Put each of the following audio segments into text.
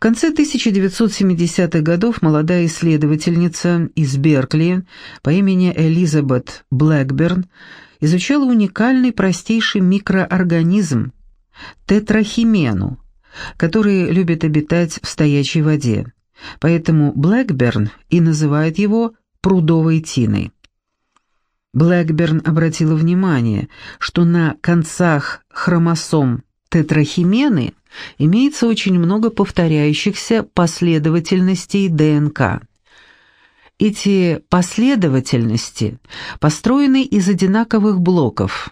В конце 1970-х годов молодая исследовательница из Беркли по имени Элизабет Блэкберн изучала уникальный простейший микроорганизм – тетрахимену, который любит обитать в стоячей воде. Поэтому Блэкберн и называет его прудовой тиной. Блэкберн обратила внимание, что на концах хромосом тетрахимены имеется очень много повторяющихся последовательностей ДНК. Эти последовательности построены из одинаковых блоков.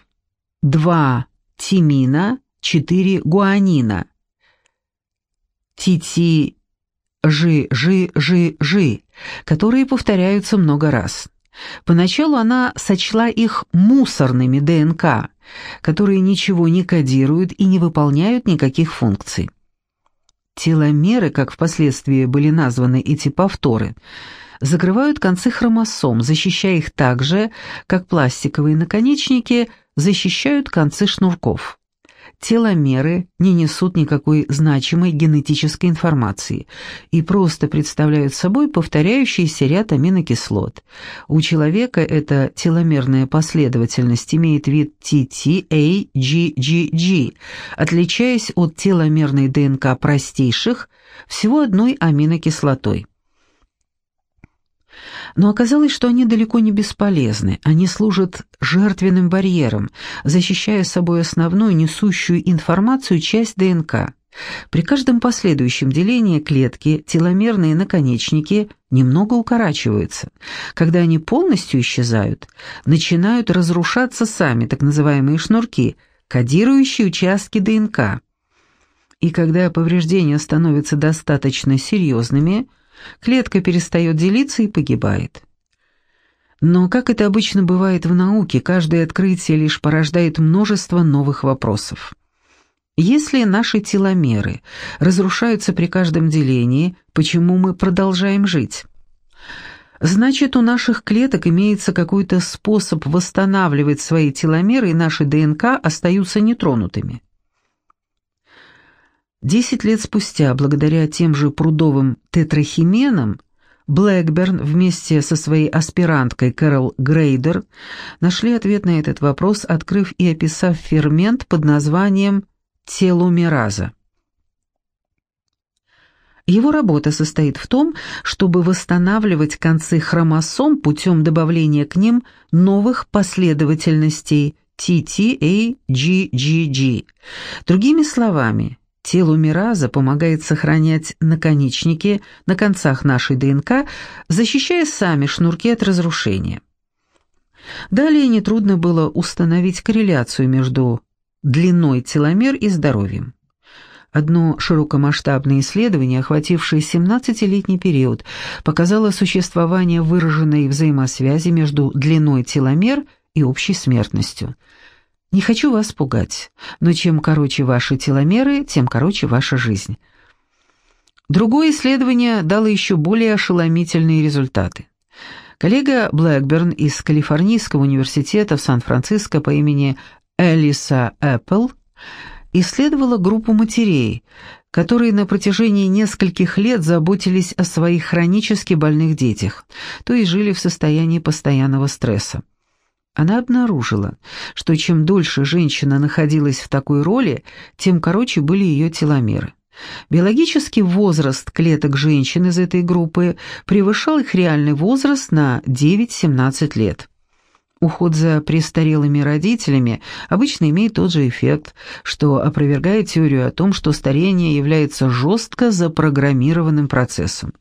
2 тимина, 4 гуанина. Тити жи жи жи жи, которые повторяются много раз. Поначалу она сочла их мусорными ДНК, которые ничего не кодируют и не выполняют никаких функций. Теломеры, как впоследствии были названы эти повторы, закрывают концы хромосом, защищая их так же, как пластиковые наконечники защищают концы шнурков теломеры не несут никакой значимой генетической информации и просто представляют собой повторяющийся ряд аминокислот. У человека эта теломерная последовательность имеет вид TTAGGG, отличаясь от теломерной ДНК простейших всего одной аминокислотой. Но оказалось, что они далеко не бесполезны. Они служат жертвенным барьером, защищая собой основную несущую информацию часть ДНК. При каждом последующем делении клетки теломерные наконечники немного укорачиваются. Когда они полностью исчезают, начинают разрушаться сами так называемые шнурки, кодирующие участки ДНК. И когда повреждения становятся достаточно серьезными – Клетка перестает делиться и погибает. Но, как это обычно бывает в науке, каждое открытие лишь порождает множество новых вопросов. Если наши теломеры разрушаются при каждом делении, почему мы продолжаем жить? Значит, у наших клеток имеется какой-то способ восстанавливать свои теломеры, и наши ДНК остаются нетронутыми. Десять лет спустя, благодаря тем же прудовым тетрахименам, Блэкберн вместе со своей аспиранткой Кэрол Грейдер нашли ответ на этот вопрос, открыв и описав фермент под названием теломераза. Его работа состоит в том, чтобы восстанавливать концы хромосом путем добавления к ним новых последовательностей TTAGGG. Другими словами, Теломераза помогает сохранять наконечники на концах нашей ДНК, защищая сами шнурки от разрушения. Далее нетрудно было установить корреляцию между длиной теломер и здоровьем. Одно широкомасштабное исследование, охватившее 17-летний период, показало существование выраженной взаимосвязи между длиной теломер и общей смертностью – не хочу вас пугать, но чем короче ваши теломеры, тем короче ваша жизнь. Другое исследование дало еще более ошеломительные результаты. Коллега Блэкберн из Калифорнийского университета в Сан-Франциско по имени Элиса Эппл исследовала группу матерей, которые на протяжении нескольких лет заботились о своих хронически больных детях, то есть жили в состоянии постоянного стресса. Она обнаружила, что чем дольше женщина находилась в такой роли, тем короче были ее теломеры. Биологический возраст клеток женщин из этой группы превышал их реальный возраст на 9-17 лет. Уход за престарелыми родителями обычно имеет тот же эффект, что опровергает теорию о том, что старение является жестко запрограммированным процессом.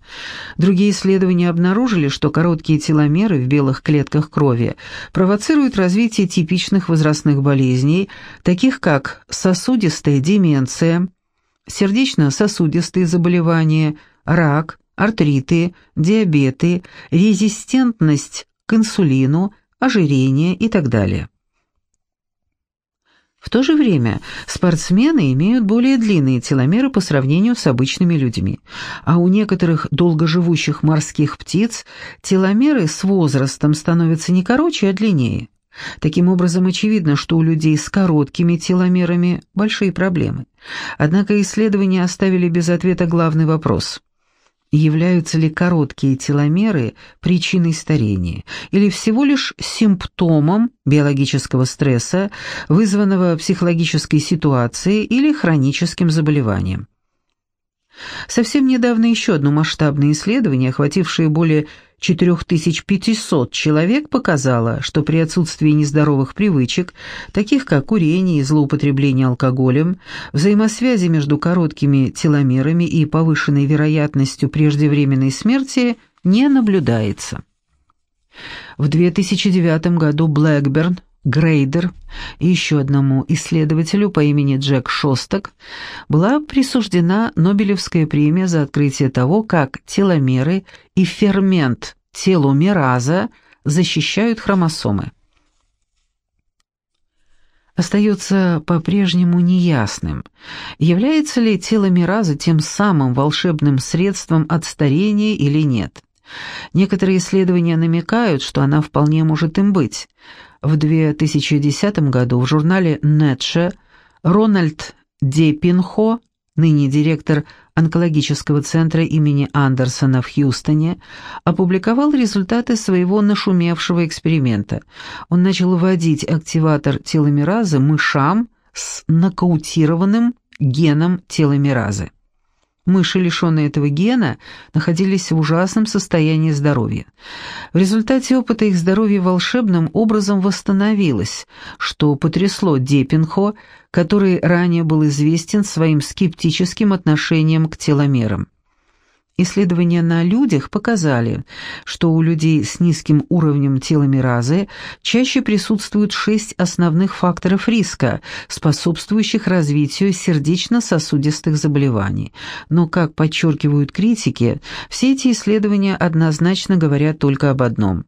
Другие исследования обнаружили, что короткие теломеры в белых клетках крови провоцируют развитие типичных возрастных болезней, таких как сосудистая деменция, сердечно-сосудистые заболевания, рак, артриты, диабеты, резистентность к инсулину, ожирение и так далее. В то же время спортсмены имеют более длинные теломеры по сравнению с обычными людьми, а у некоторых долгоживущих морских птиц теломеры с возрастом становятся не короче, а длиннее. Таким образом, очевидно, что у людей с короткими теломерами большие проблемы. Однако исследования оставили без ответа главный вопрос. Являются ли короткие теломеры причиной старения или всего лишь симптомом биологического стресса, вызванного психологической ситуацией или хроническим заболеванием? Совсем недавно еще одно масштабное исследование, охватившее более 4500 человек, показало, что при отсутствии нездоровых привычек, таких как курение и злоупотребление алкоголем, взаимосвязи между короткими теломерами и повышенной вероятностью преждевременной смерти не наблюдается. В 2009 году Блэкберн Грейдер и еще одному исследователю по имени Джек Шостак была присуждена Нобелевская премия за открытие того, как теломеры и фермент теломераза защищают хромосомы. Остается по-прежнему неясным, является ли теломераза тем самым волшебным средством от старения или нет. Некоторые исследования намекают, что она вполне может им быть – в 2010 году в журнале Nature Рональд Депинхо, ныне директор онкологического центра имени Андерсона в Хьюстоне, опубликовал результаты своего нашумевшего эксперимента. Он начал вводить активатор теломеразы мышам с нокаутированным геном теломеразы. Мыши, лишенные этого гена, находились в ужасном состоянии здоровья. В результате опыта их здоровье волшебным образом восстановилось, что потрясло Депинхо, который ранее был известен своим скептическим отношением к теломерам. Исследования на людях показали, что у людей с низким уровнем теломеразы чаще присутствуют шесть основных факторов риска, способствующих развитию сердечно-сосудистых заболеваний. Но, как подчеркивают критики, все эти исследования однозначно говорят только об одном –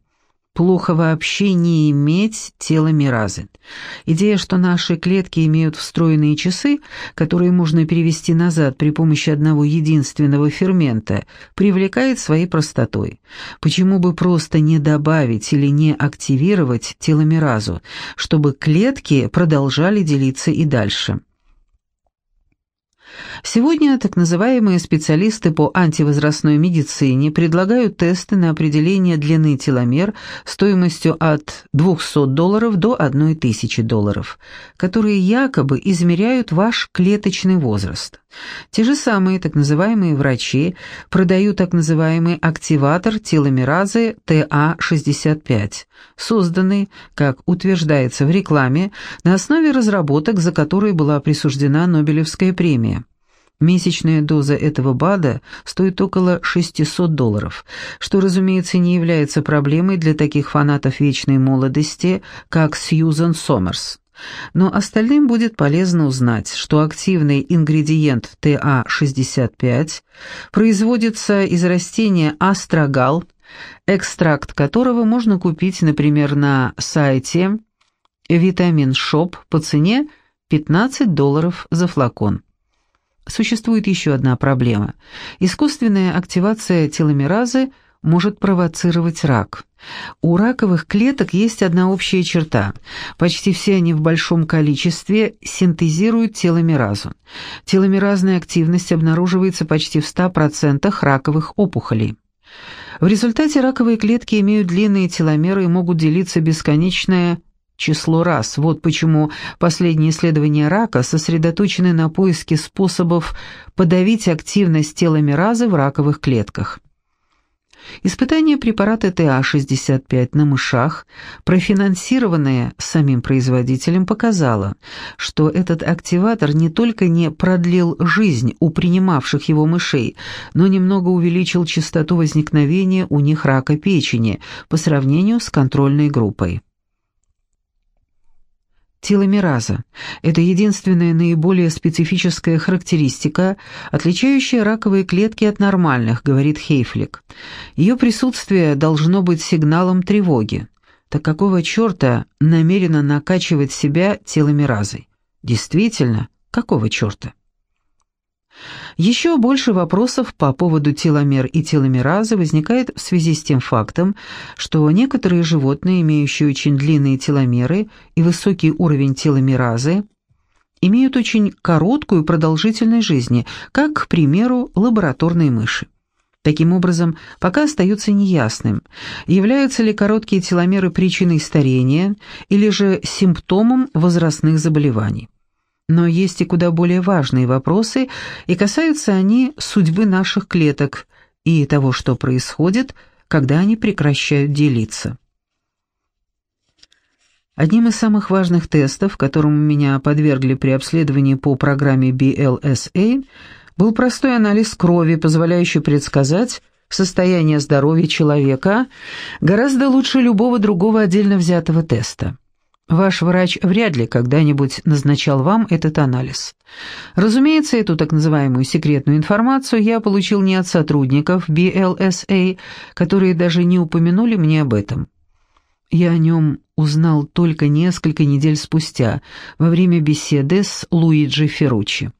Плохо вообще не иметь теломеразы. Идея, что наши клетки имеют встроенные часы, которые можно перевести назад при помощи одного единственного фермента, привлекает своей простотой. Почему бы просто не добавить или не активировать теломеразу, чтобы клетки продолжали делиться и дальше? Сегодня так называемые специалисты по антивозрастной медицине предлагают тесты на определение длины теломер стоимостью от 200 долларов до 1000 долларов, которые якобы измеряют ваш клеточный возраст. Те же самые так называемые врачи продают так называемый активатор теломеразы TA65, созданный, как утверждается в рекламе, на основе разработок, за которые была присуждена Нобелевская премия. Месячная доза этого БАДа стоит около 600 долларов, что, разумеется, не является проблемой для таких фанатов вечной молодости, как Сьюзан Сомерс. Но остальным будет полезно узнать, что активный ингредиент TA65 производится из растения астрагал, экстракт которого можно купить, например, на сайте Vitamin Shop по цене 15 долларов за флакон. Существует еще одна проблема. Искусственная активация теломеразы может провоцировать рак. У раковых клеток есть одна общая черта. Почти все они в большом количестве синтезируют теломеразу. Теломеразная активность обнаруживается почти в 100% раковых опухолей. В результате раковые клетки имеют длинные теломеры и могут делиться бесконечное число раз. Вот почему последние исследования рака сосредоточены на поиске способов подавить активность теломеразы в раковых клетках. Испытание препарата TA-65 на мышах, профинансированное самим производителем, показало, что этот активатор не только не продлил жизнь у принимавших его мышей, но немного увеличил частоту возникновения у них рака печени по сравнению с контрольной группой. Теломераза – это единственная наиболее специфическая характеристика, отличающая раковые клетки от нормальных, говорит Хейфлик. Ее присутствие должно быть сигналом тревоги. Так какого черта намеренно накачивать себя теломеразой? Действительно, какого черта? Еще больше вопросов по поводу теломер и теломеразы возникает в связи с тем фактом, что некоторые животные, имеющие очень длинные теломеры и высокий уровень теломеразы, имеют очень короткую продолжительность жизни, как, к примеру, лабораторные мыши. Таким образом, пока остается неясным, являются ли короткие теломеры причиной старения или же симптомом возрастных заболеваний. Но есть и куда более важные вопросы, и касаются они судьбы наших клеток и того, что происходит, когда они прекращают делиться. Одним из самых важных тестов, которому меня подвергли при обследовании по программе BLSA, был простой анализ крови, позволяющий предсказать состояние здоровья человека гораздо лучше любого другого отдельно взятого теста. Ваш врач вряд ли когда-нибудь назначал вам этот анализ. Разумеется, эту так называемую секретную информацию я получил не от сотрудников BLSA, которые даже не упомянули мне об этом. Я о нем узнал только несколько недель спустя, во время беседы с Луиджи Ферруччи.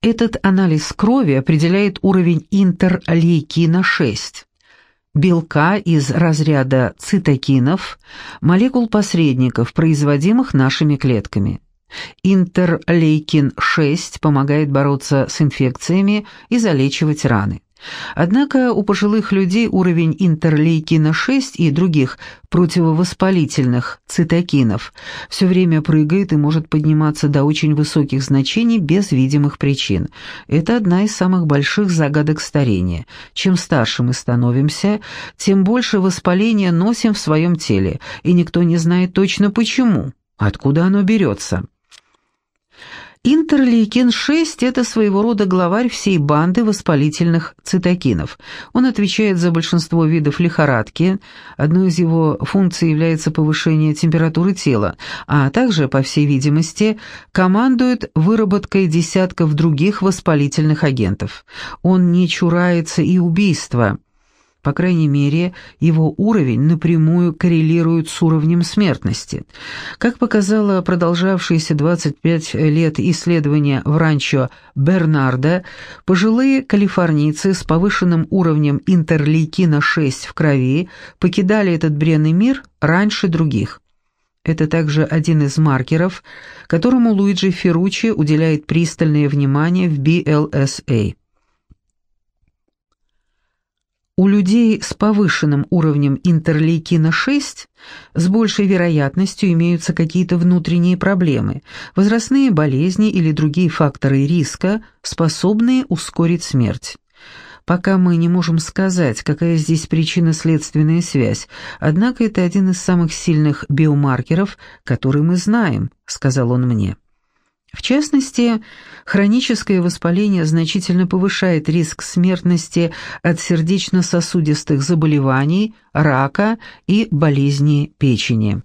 Этот анализ крови определяет уровень интерлейкина-6 белка из разряда цитокинов, молекул-посредников, производимых нашими клетками. Интерлейкин-6 помогает бороться с инфекциями и залечивать раны. Однако у пожилых людей уровень интерлейкина-6 и других противовоспалительных цитокинов все время прыгает и может подниматься до очень высоких значений без видимых причин. Это одна из самых больших загадок старения. Чем старше мы становимся, тем больше воспаления носим в своем теле, и никто не знает точно почему, откуда оно берется. Интерлейкин-6 – это своего рода главарь всей банды воспалительных цитокинов. Он отвечает за большинство видов лихорадки, одной из его функций является повышение температуры тела, а также, по всей видимости, командует выработкой десятков других воспалительных агентов. Он не чурается и убийства – по крайней мере, его уровень напрямую коррелирует с уровнем смертности. Как показало продолжавшееся 25 лет исследование в ранчо Бернарда, пожилые калифорнийцы с повышенным уровнем интерлейкина-6 в крови покидали этот бренный мир раньше других. Это также один из маркеров, которому Луиджи Ферруччи уделяет пристальное внимание в BLSA. У людей с повышенным уровнем интерлейкина-6 с большей вероятностью имеются какие-то внутренние проблемы, возрастные болезни или другие факторы риска, способные ускорить смерть. Пока мы не можем сказать, какая здесь причинно-следственная связь, однако это один из самых сильных биомаркеров, который мы знаем, сказал он мне. В частности, хроническое воспаление значительно повышает риск смертности от сердечно-сосудистых заболеваний, рака и болезни печени.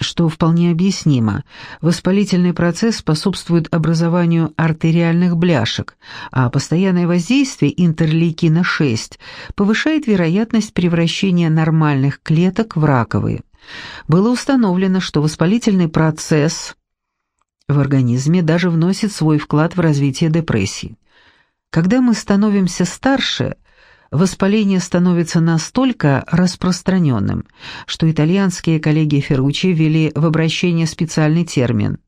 Что вполне объяснимо, воспалительный процесс способствует образованию артериальных бляшек, а постоянное воздействие интерлейкина-6 повышает вероятность превращения нормальных клеток в раковые. Было установлено, что воспалительный процесс – в организме даже вносит свой вклад в развитие депрессии. Когда мы становимся старше, воспаление становится настолько распространенным, что итальянские коллеги Ферруччи ввели в обращение специальный термин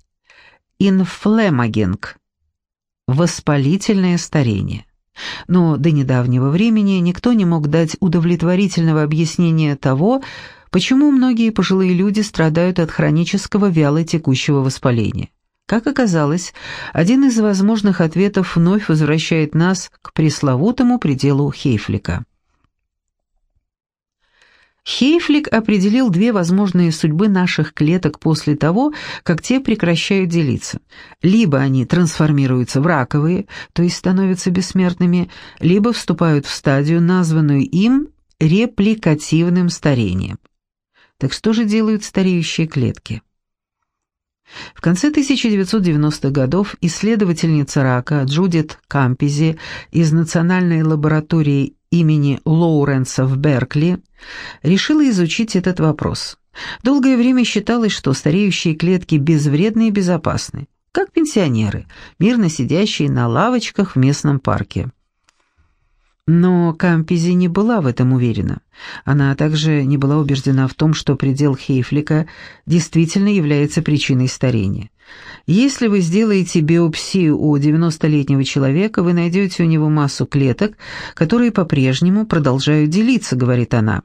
«инфлемагинг» – воспалительное старение. Но до недавнего времени никто не мог дать удовлетворительного объяснения того, почему многие пожилые люди страдают от хронического вялотекущего воспаления. Как оказалось, один из возможных ответов вновь возвращает нас к пресловутому пределу Хейфлика. Хейфлик определил две возможные судьбы наших клеток после того, как те прекращают делиться. Либо они трансформируются в раковые, то есть становятся бессмертными, либо вступают в стадию, названную им репликативным старением. Так что же делают стареющие клетки? В конце 1990-х годов исследовательница рака Джудит Кампизи из Национальной лаборатории имени Лоуренса в Беркли решила изучить этот вопрос. Долгое время считалось, что стареющие клетки безвредны и безопасны. как пенсионеры, мирно сидящие на лавочках в местном парке. Но Кампези не была в этом уверена. Она также не была убеждена в том, что предел Хейфлика действительно является причиной старения. Если вы сделаете биопсию у 90-летнего человека, вы найдете у него массу клеток, которые по-прежнему продолжают делиться, говорит она.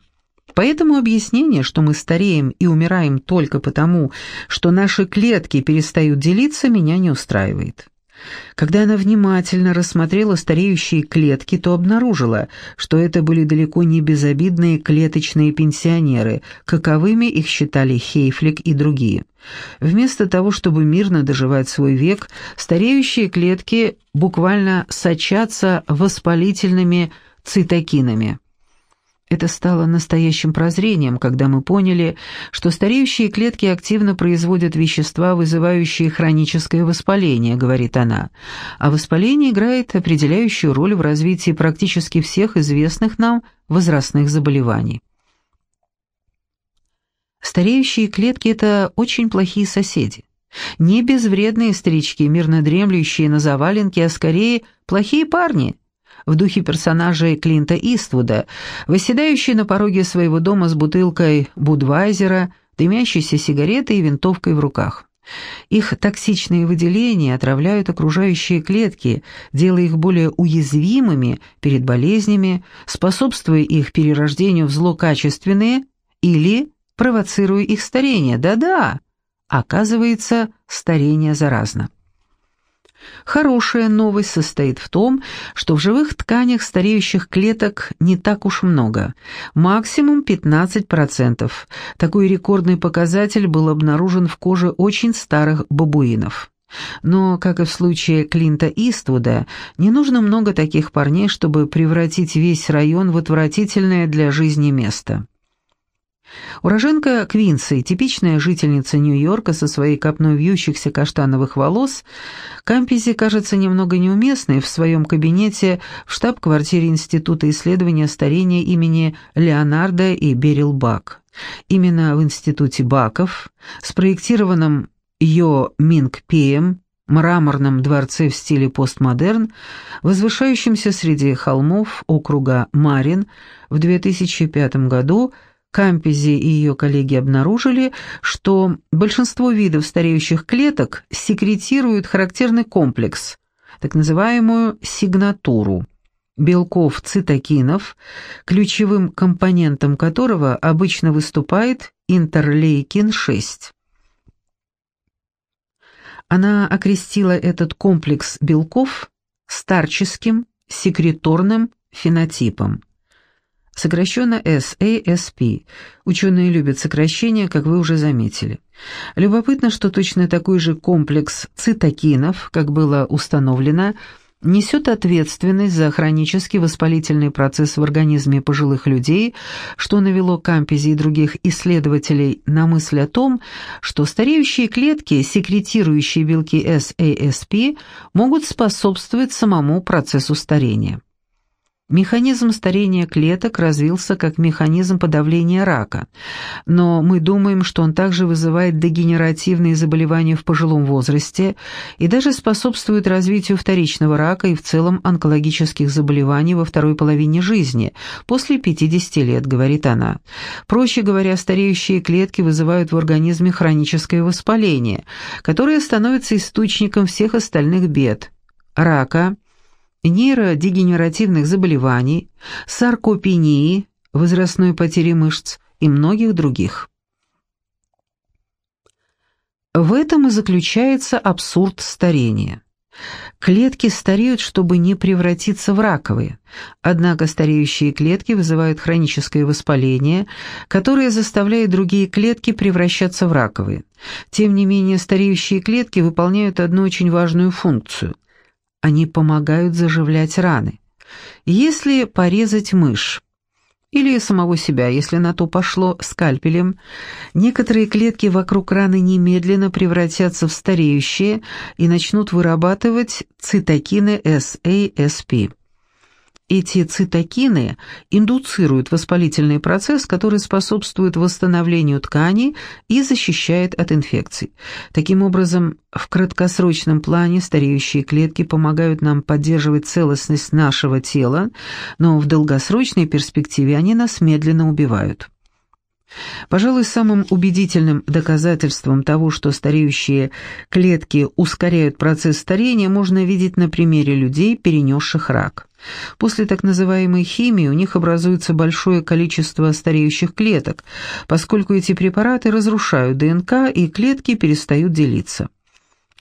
Поэтому объяснение, что мы стареем и умираем только потому, что наши клетки перестают делиться, меня не устраивает. Когда она внимательно рассмотрела стареющие клетки, то обнаружила, что это были далеко не безобидные клеточные пенсионеры, каковыми их считали Хейфлик и другие. Вместо того, чтобы мирно доживать свой век, стареющие клетки буквально сочатся воспалительными цитокинами. Это стало настоящим прозрением, когда мы поняли, что стареющие клетки активно производят вещества, вызывающие хроническое воспаление, говорит она. А воспаление играет определяющую роль в развитии практически всех известных нам возрастных заболеваний. Стареющие клетки – это очень плохие соседи. Не безвредные старички, мирно дремлющие на заваленке, а скорее плохие парни – в духе персонажей Клинта Иствуда, восседающий на пороге своего дома с бутылкой Будвайзера, дымящейся сигаретой и винтовкой в руках. Их токсичные выделения отравляют окружающие клетки, делая их более уязвимыми перед болезнями, способствуя их перерождению в злокачественные или провоцируя их старение. Да-да, оказывается, старение заразно. Хорошая новость состоит в том, что в живых тканях стареющих клеток не так уж много, максимум 15%. Такой рекордный показатель был обнаружен в коже очень старых бабуинов. Но, как и в случае Клинта Иствуда, не нужно много таких парней, чтобы превратить весь район в отвратительное для жизни место. Уроженка Квинси, типичная жительница Нью-Йорка со своей копной вьющихся каштановых волос, Кампизи кажется немного неуместной в своем кабинете в штаб-квартире Института исследования старения имени Леонардо и Берил Бак. Именно в Институте Баков, спроектированном Йо Минг Пием, мраморном дворце в стиле постмодерн, возвышающемся среди холмов округа Марин, в 2005 году – Кампези и ее коллеги обнаружили, что большинство видов стареющих клеток секретируют характерный комплекс, так называемую сигнатуру белков цитокинов, ключевым компонентом которого обычно выступает интерлейкин-6. Она окрестила этот комплекс белков старческим секреторным фенотипом сокращенно SASP. Ученые любят сокращения, как вы уже заметили. Любопытно, что точно такой же комплекс цитокинов, как было установлено, несет ответственность за хронический воспалительный процесс в организме пожилых людей, что навело Кампези и других исследователей на мысль о том, что стареющие клетки, секретирующие белки SASP, могут способствовать самому процессу старения. Механизм старения клеток развился как механизм подавления рака, но мы думаем, что он также вызывает дегенеративные заболевания в пожилом возрасте и даже способствует развитию вторичного рака и в целом онкологических заболеваний во второй половине жизни, после 50 лет, говорит она. Проще говоря, стареющие клетки вызывают в организме хроническое воспаление, которое становится источником всех остальных бед – рака – нейродегенеративных заболеваний, саркопении, возрастной потери мышц и многих других. В этом и заключается абсурд старения. Клетки стареют, чтобы не превратиться в раковые, однако стареющие клетки вызывают хроническое воспаление, которое заставляет другие клетки превращаться в раковые. Тем не менее, стареющие клетки выполняют одну очень важную функцию – они помогают заживлять раны. Если порезать мышь, или самого себя, если на то пошло, скальпелем, некоторые клетки вокруг раны немедленно превратятся в стареющие и начнут вырабатывать цитокины SASP. Эти цитокины индуцируют воспалительный процесс, который способствует восстановлению тканей и защищает от инфекций. Таким образом, в краткосрочном плане стареющие клетки помогают нам поддерживать целостность нашего тела, но в долгосрочной перспективе они нас медленно убивают. Пожалуй, самым убедительным доказательством того, что стареющие клетки ускоряют процесс старения, можно видеть на примере людей, перенесших рак. После так называемой химии у них образуется большое количество стареющих клеток, поскольку эти препараты разрушают ДНК и клетки перестают делиться.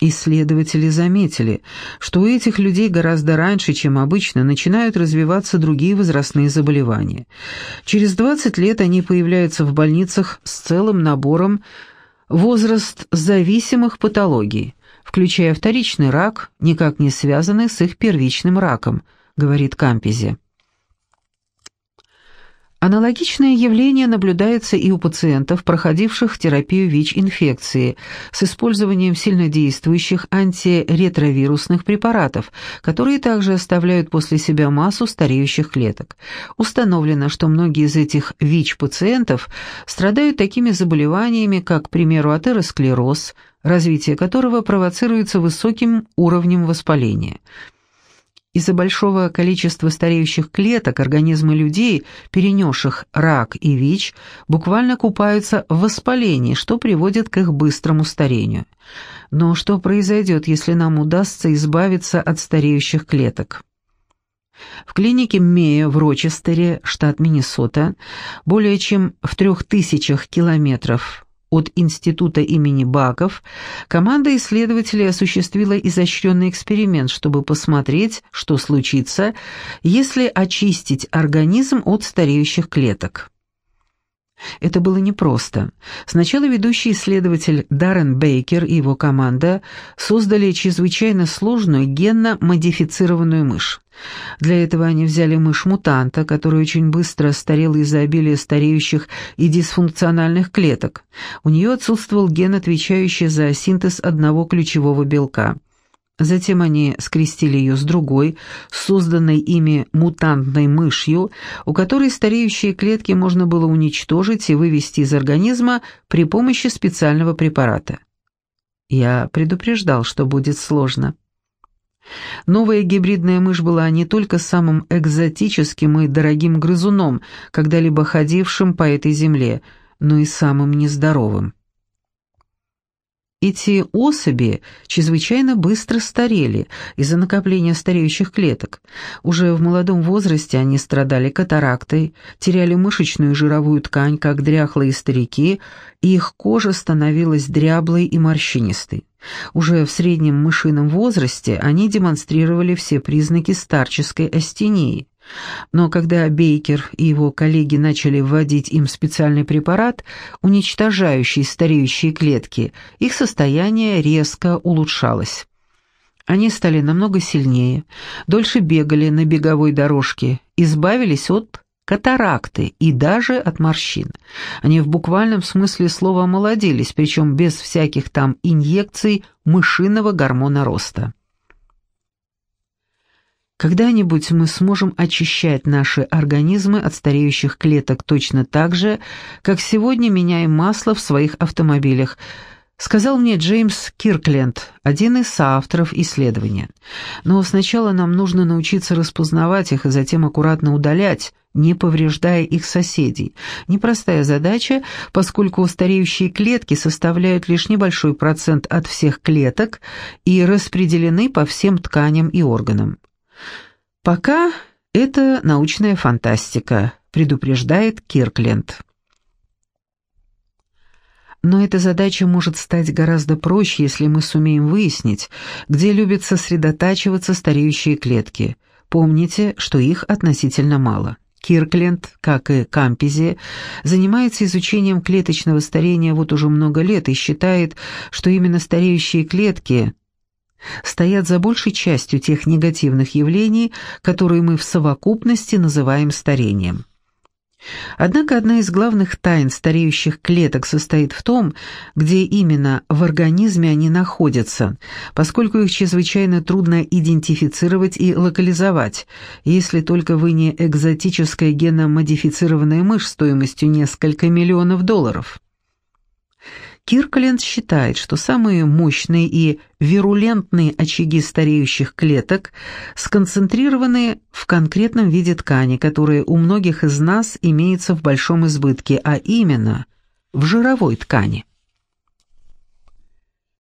Исследователи заметили, что у этих людей гораздо раньше, чем обычно, начинают развиваться другие возрастные заболевания. Через 20 лет они появляются в больницах с целым набором возраст зависимых патологий, включая вторичный рак, никак не связанный с их первичным раком, говорит Кампези. Аналогичное явление наблюдается и у пациентов, проходивших терапию ВИЧ-инфекции с использованием сильнодействующих антиретровирусных препаратов, которые также оставляют после себя массу стареющих клеток. Установлено, что многие из этих ВИЧ-пациентов страдают такими заболеваниями, как, к примеру, атеросклероз, развитие которого провоцируется высоким уровнем воспаления – из-за большого количества стареющих клеток организмы людей, перенесших рак и ВИЧ, буквально купаются в воспалении, что приводит к их быстрому старению. Но что произойдет, если нам удастся избавиться от стареющих клеток? В клинике Мея в Рочестере, штат Миннесота, более чем в трех тысячах километров от института имени Баков, команда исследователей осуществила изощренный эксперимент, чтобы посмотреть, что случится, если очистить организм от стареющих клеток. Это было непросто. Сначала ведущий исследователь Даррен Бейкер и его команда создали чрезвычайно сложную генно-модифицированную мышь. Для этого они взяли мышь-мутанта, которая очень быстро старела из-за обилия стареющих и дисфункциональных клеток. У нее отсутствовал ген, отвечающий за синтез одного ключевого белка. Затем они скрестили ее с другой, созданной ими мутантной мышью, у которой стареющие клетки можно было уничтожить и вывести из организма при помощи специального препарата. Я предупреждал, что будет сложно. Новая гибридная мышь была не только самым экзотическим и дорогим грызуном, когда-либо ходившим по этой земле, но и самым нездоровым. Эти особи чрезвычайно быстро старели из-за накопления стареющих клеток. Уже в молодом возрасте они страдали катарактой, теряли мышечную и жировую ткань, как дряхлые старики, и их кожа становилась дряблой и морщинистой. Уже в среднем мышином возрасте они демонстрировали все признаки старческой астении. Но когда Бейкер и его коллеги начали вводить им специальный препарат, уничтожающий стареющие клетки, их состояние резко улучшалось. Они стали намного сильнее, дольше бегали на беговой дорожке, избавились от катаракты и даже от морщин. Они в буквальном смысле слова омолодились, причем без всяких там инъекций мышиного гормона роста. Когда-нибудь мы сможем очищать наши организмы от стареющих клеток точно так же, как сегодня меняем масло в своих автомобилях, сказал мне Джеймс Киркленд, один из соавторов исследования. Но сначала нам нужно научиться распознавать их и затем аккуратно удалять, не повреждая их соседей. Непростая задача, поскольку стареющие клетки составляют лишь небольшой процент от всех клеток и распределены по всем тканям и органам. Пока это научная фантастика, предупреждает Киркленд. Но эта задача может стать гораздо проще, если мы сумеем выяснить, где любят сосредотачиваться стареющие клетки. Помните, что их относительно мало. Киркленд, как и Кампези, занимается изучением клеточного старения вот уже много лет и считает, что именно стареющие клетки стоят за большей частью тех негативных явлений, которые мы в совокупности называем старением. Однако одна из главных тайн стареющих клеток состоит в том, где именно в организме они находятся, поскольку их чрезвычайно трудно идентифицировать и локализовать, если только вы не экзотическая геномодифицированная мышь стоимостью несколько миллионов долларов. Киркленд считает, что самые мощные и вирулентные очаги стареющих клеток сконцентрированы в конкретном виде ткани, которая у многих из нас имеется в большом избытке, а именно в жировой ткани.